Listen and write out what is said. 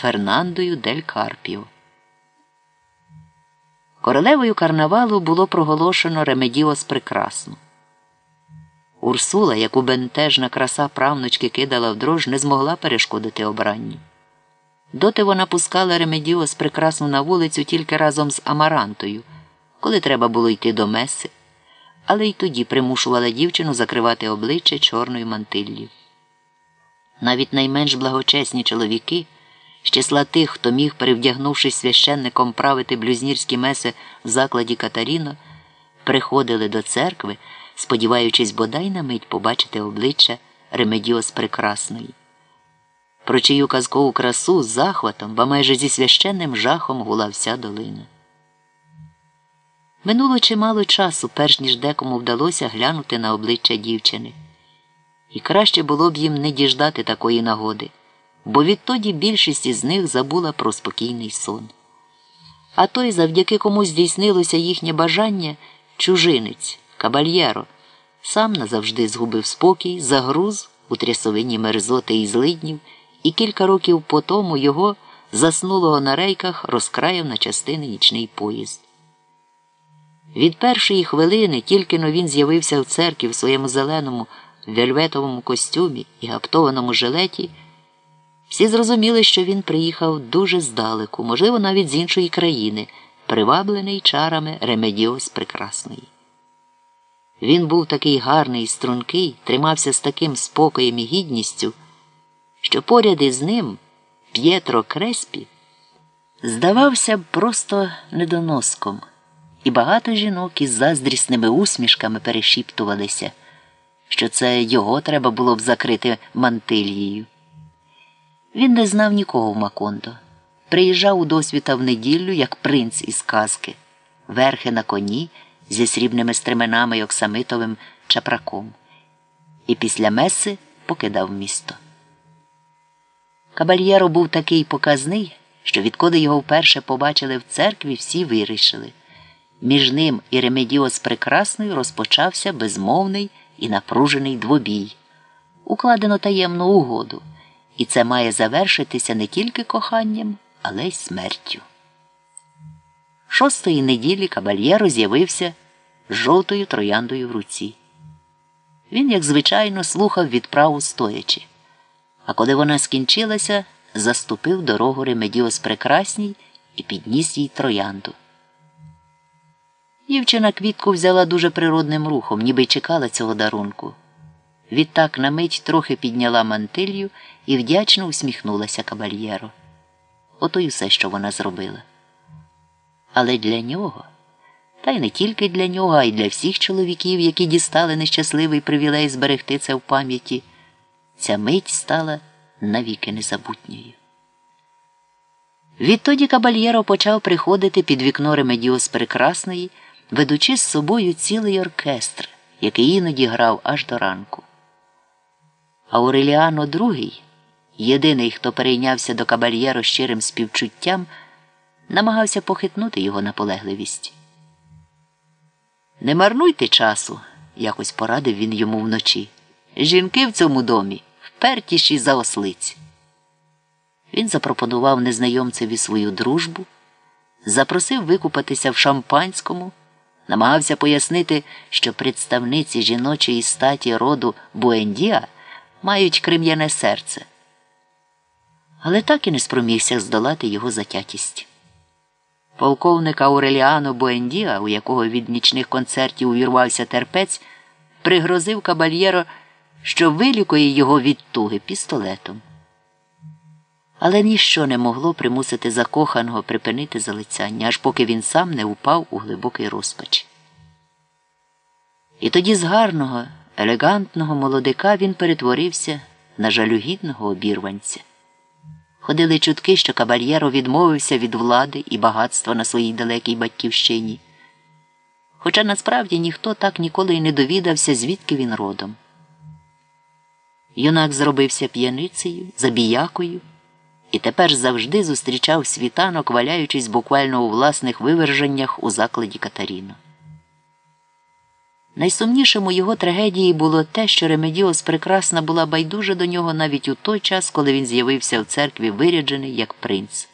Фернандою дель Карпіо. Королевою карнавалу було проголошено Ремедіос Прекрасну. Урсула, яку бентежна краса правнучки кидала в дрож, не змогла перешкодити обранню. Доти вона пускала Ремедіос Прекрасну на вулицю тільки разом з Амарантою, коли треба було йти до меси, але й тоді примушувала дівчину закривати обличчя чорною мантиллю. Навіть найменш благочесні чоловіки з числа тих, хто міг, перевдягнувшись священником, правити блюзнірські меси в закладі Катаріно, приходили до церкви, сподіваючись бодай на мить побачити обличчя Ремедіос Прекрасної про чию казкову красу з захватом, ба майже зі священним жахом гула вся долина. Минуло чимало часу, перш ніж декому вдалося глянути на обличчя дівчини. І краще було б їм не діждати такої нагоди, бо відтоді більшість із них забула про спокійний сон. А той, завдяки кому здійснилося їхнє бажання, чужинець, кабальєро, сам назавжди згубив спокій, загруз у трясовині мерзоти і злиднів і кілька років по тому його, заснулого на рейках, розкраяв на частини нічний поїзд. Від першої хвилини тільки но він з'явився в церкві в своєму зеленому вельветовому костюмі і гаптованому жилеті. Всі зрозуміли, що він приїхав дуже здалеку, можливо, навіть з іншої країни, приваблений чарами Ремедіос Прекрасної. Він був такий гарний і стрункий, тримався з таким спокоєм і гідністю що поряд із ним П'єтро Креспі здавався б просто недоноском, і багато жінок із заздрісними усмішками перешіптувалися, що це його треба було б закрити мантилією. Він не знав нікого в Макондо. Приїжджав у досвіта в неділю, як принц із казки, верхи на коні зі срібними стременами й оксамитовим чапраком, і після меси покидав місто. Кабальєро був такий показний, що відколи його вперше побачили в церкві, всі вирішили. Між ним і Ремедіос Прекрасною розпочався безмовний і напружений двобій. Укладено таємну угоду, і це має завершитися не тільки коханням, але й смертю. Шостої неділі кабальєро з'явився з жовтою трояндою в руці. Він, як звичайно, слухав відправу стоячи. А коли вона скінчилася, заступив дорогу Ремедіос Прекрасній і підніс їй троянду. Дівчина квітку взяла дуже природним рухом, ніби чекала цього дарунку. Відтак на мить трохи підняла мантилью і вдячно усміхнулася кабальєро. Ото й усе, що вона зробила. Але для нього, та й не тільки для нього, а й для всіх чоловіків, які дістали нещасливий привілей зберегти це в пам'яті. Ця мить стала навіки незабутньою. Відтоді кабальєро почав приходити під вікно Ремедіос Прекрасної, ведучи з собою цілий оркестр, який іноді грав аж до ранку. Ауреліано II, єдиний, хто перейнявся до кабальєро щирим співчуттям, намагався похитнути його наполегливість. Не марнуйте часу, якось порадив він йому вночі. Жінки в цьому домі впертіші за ослиць. Він запропонував незнайомцеві свою дружбу, запросив викупатися в шампанському, намагався пояснити, що представниці жіночої статі роду Буендіа мають крем'яне серце. Але так і не спромігся здолати його затятість. Полковник Ауреліано Буендіа, у якого від нічних концертів увірвався терпець, пригрозив кабальєро що вилікує його від туги пістолетом. Але ніщо не могло примусити закоханого припинити залицяння, аж поки він сам не упав у глибокий розпач. І тоді з гарного, елегантного молодика він перетворився на жалюгідного обірванця. Ходили чутки, що кабальєро відмовився від влади і багатства на своїй далекій батьківщині. Хоча насправді ніхто так ніколи й не довідався, звідки він родом. Юнак зробився п'яницею, забіякою і тепер завжди зустрічав світанок, валяючись буквально у власних виверженнях у закладі Катаріно. Найсумнішим у його трагедії було те, що Ремедіос прекрасна була байдужа до нього навіть у той час, коли він з'явився в церкві виряджений як принц.